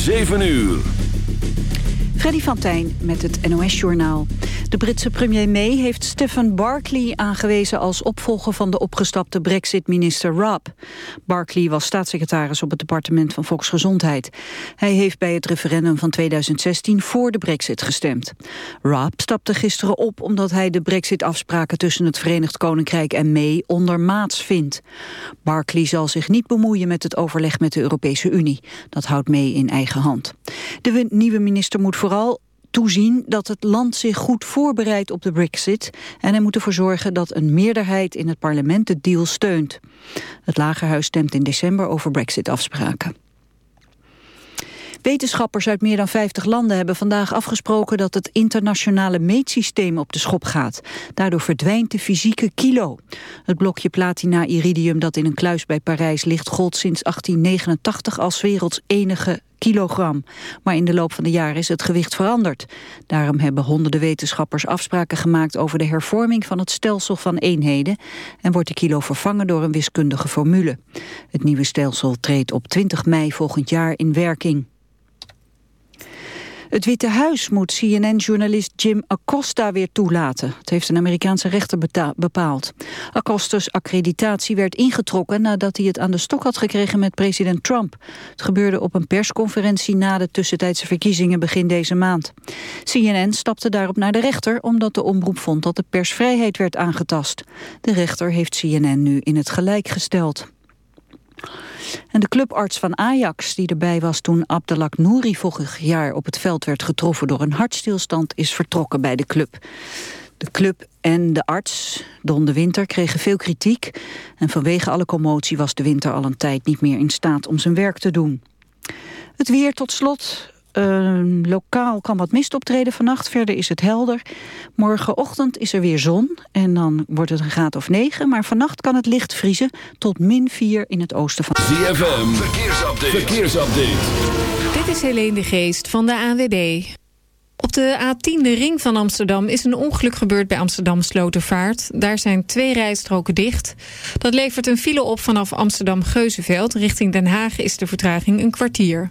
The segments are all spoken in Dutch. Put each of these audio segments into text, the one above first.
7 uur. Freddy van Tijn met het NOS-journaal. De Britse premier May heeft Stephen Barclay aangewezen... als opvolger van de opgestapte brexit-minister Raab. Barclay was staatssecretaris op het departement van Volksgezondheid. Hij heeft bij het referendum van 2016 voor de brexit gestemd. Raab stapte gisteren op omdat hij de brexit-afspraken... tussen het Verenigd Koninkrijk en May ondermaats vindt. Barclay zal zich niet bemoeien met het overleg met de Europese Unie. Dat houdt May in eigen hand. De nieuwe minister moet vooral toezien dat het land zich goed voorbereidt op de brexit en hij moet ervoor zorgen dat een meerderheid in het parlement de deal steunt. Het Lagerhuis stemt in december over brexit-afspraken. Wetenschappers uit meer dan 50 landen hebben vandaag afgesproken dat het internationale meetsysteem op de schop gaat. Daardoor verdwijnt de fysieke kilo. Het blokje platina-iridium dat in een kluis bij Parijs ligt gold sinds 1889 als werelds enige kilogram. Maar in de loop van de jaren is het gewicht veranderd. Daarom hebben honderden wetenschappers afspraken gemaakt over de hervorming van het stelsel van eenheden en wordt de kilo vervangen door een wiskundige formule. Het nieuwe stelsel treedt op 20 mei volgend jaar in werking. Het Witte Huis moet CNN-journalist Jim Acosta weer toelaten. Het heeft een Amerikaanse rechter bepaald. Acosta's accreditatie werd ingetrokken nadat hij het aan de stok had gekregen met president Trump. Het gebeurde op een persconferentie na de tussentijdse verkiezingen begin deze maand. CNN stapte daarop naar de rechter omdat de omroep vond dat de persvrijheid werd aangetast. De rechter heeft CNN nu in het gelijk gesteld. En de clubarts van Ajax, die erbij was toen Abdelak Nouri vorig jaar op het veld werd getroffen door een hartstilstand, is vertrokken bij de club. De club en de arts, Don de Winter, kregen veel kritiek. En vanwege alle commotie was de Winter al een tijd niet meer in staat om zijn werk te doen. Het weer tot slot. Uh, lokaal kan wat mist optreden vannacht, verder is het helder. Morgenochtend is er weer zon en dan wordt het een graad of 9. Maar vannacht kan het licht vriezen tot min 4 in het oosten van... ZFM, verkeersupdate. verkeersupdate. Dit is Helene de Geest van de ANWB. Op de A10, de ring van Amsterdam, is een ongeluk gebeurd bij Amsterdam Slotervaart. Daar zijn twee rijstroken dicht. Dat levert een file op vanaf Amsterdam-Geuzenveld. Richting Den Haag is de vertraging een kwartier.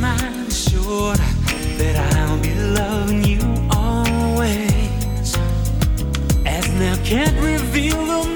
Mind assured that I'll be loving you always. As now can't reveal the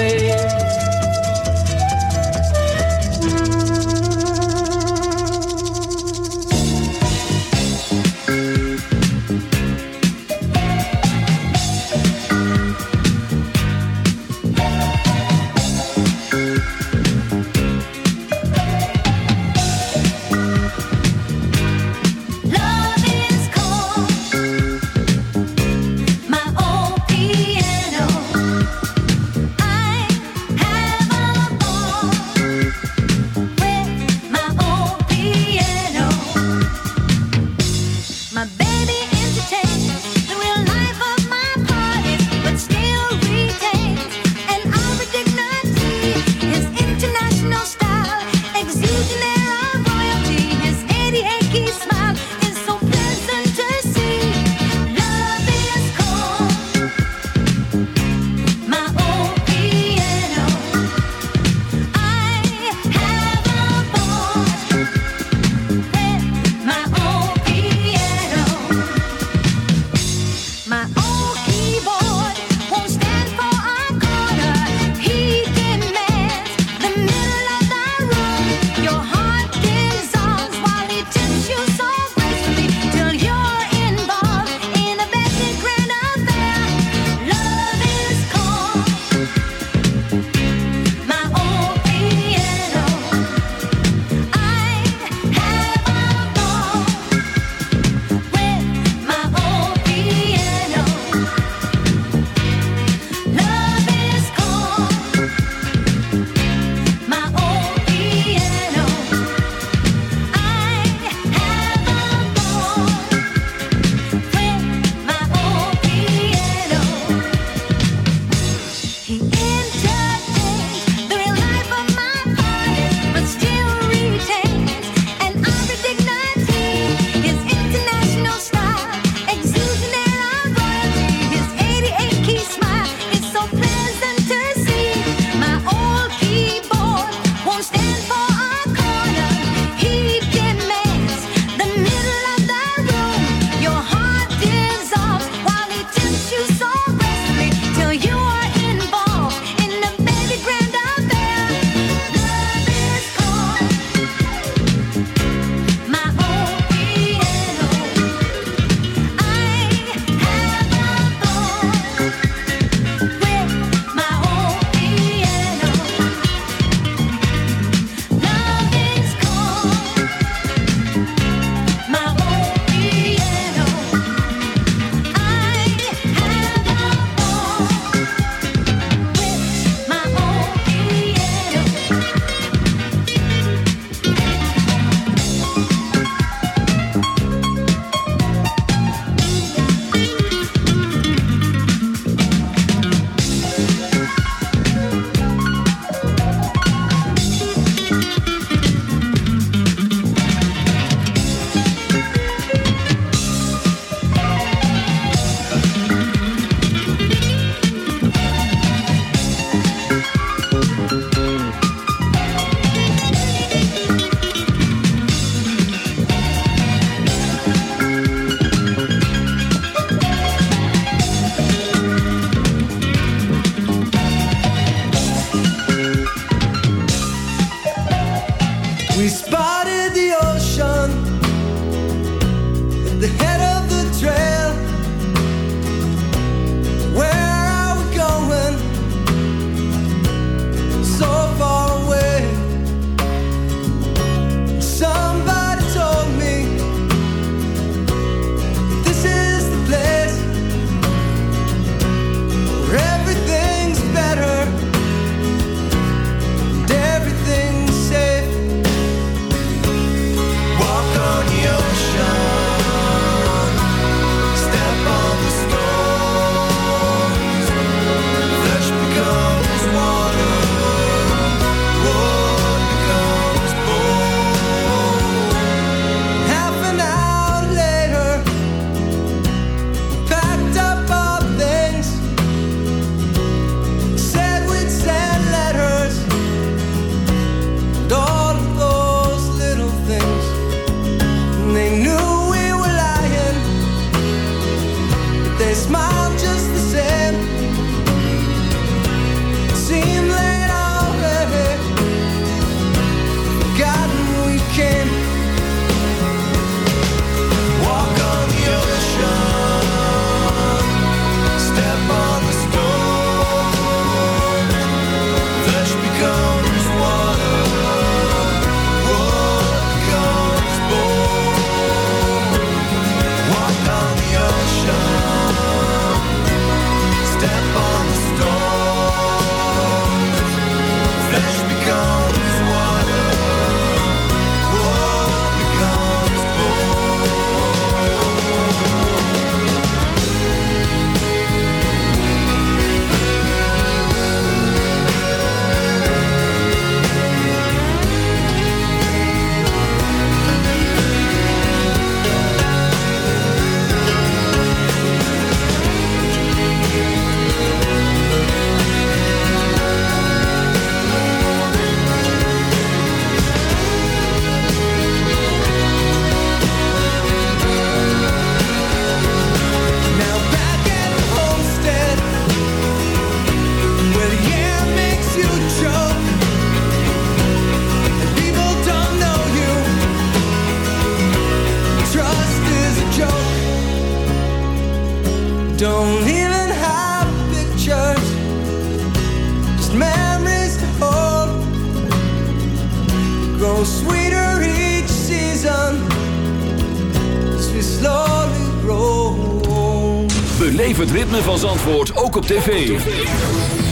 op tv.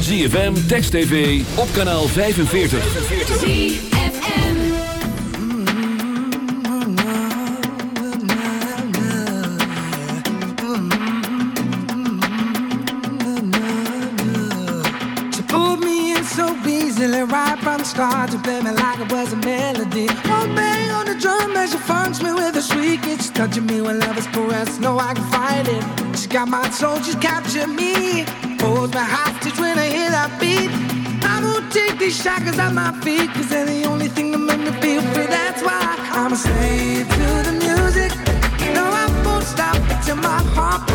ZFM, Text TV, op kanaal 45. ZFM. She pulled me in so easily right from the start. She played me like it was a melody. One bang on the drum as she funks me with a shriek. And she's touching me when love is caressed. No, I can fight it. She got my soul, she's captured me. Hold me hostage when I hear that beat. I won't take these shackles off my feet, cause they're the only thing that make me feel free. That's why I'm a slave to the music. No, I won't stop until my heart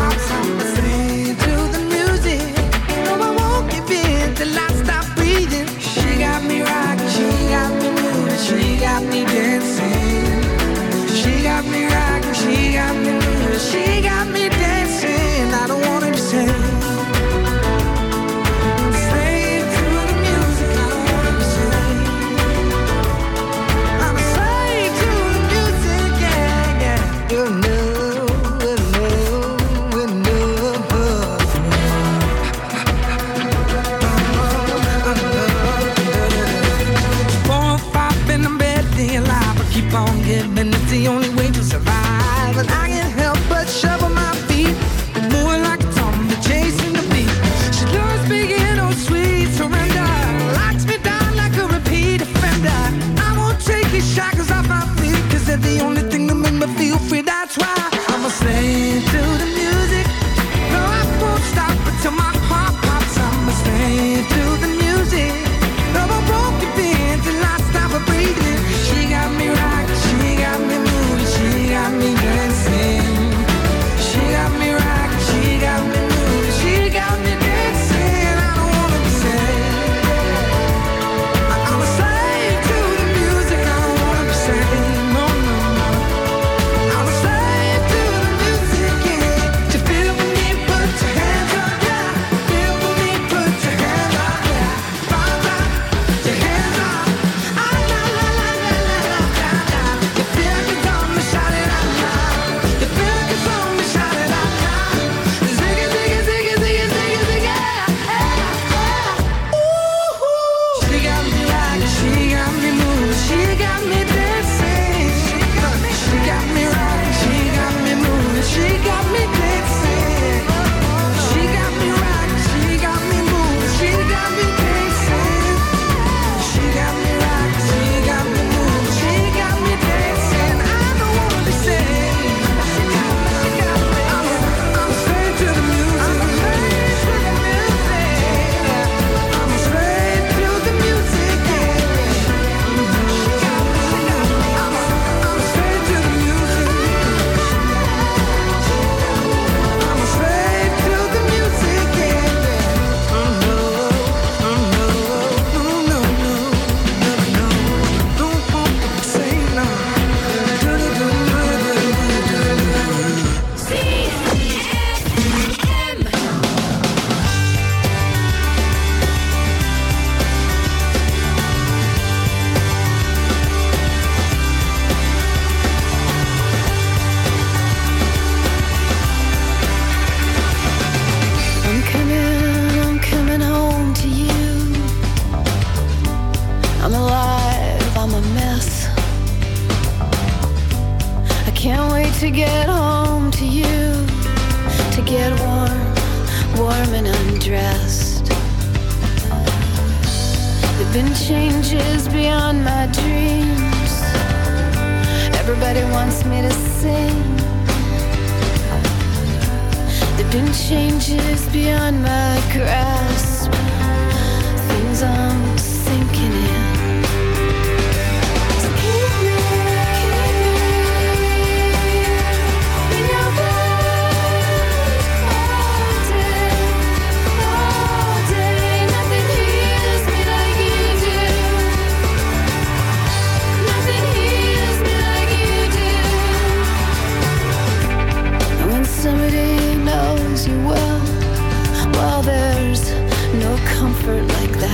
you well. Well, there's no comfort like that.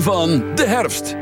van de herfst.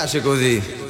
piace così.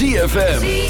ZFM.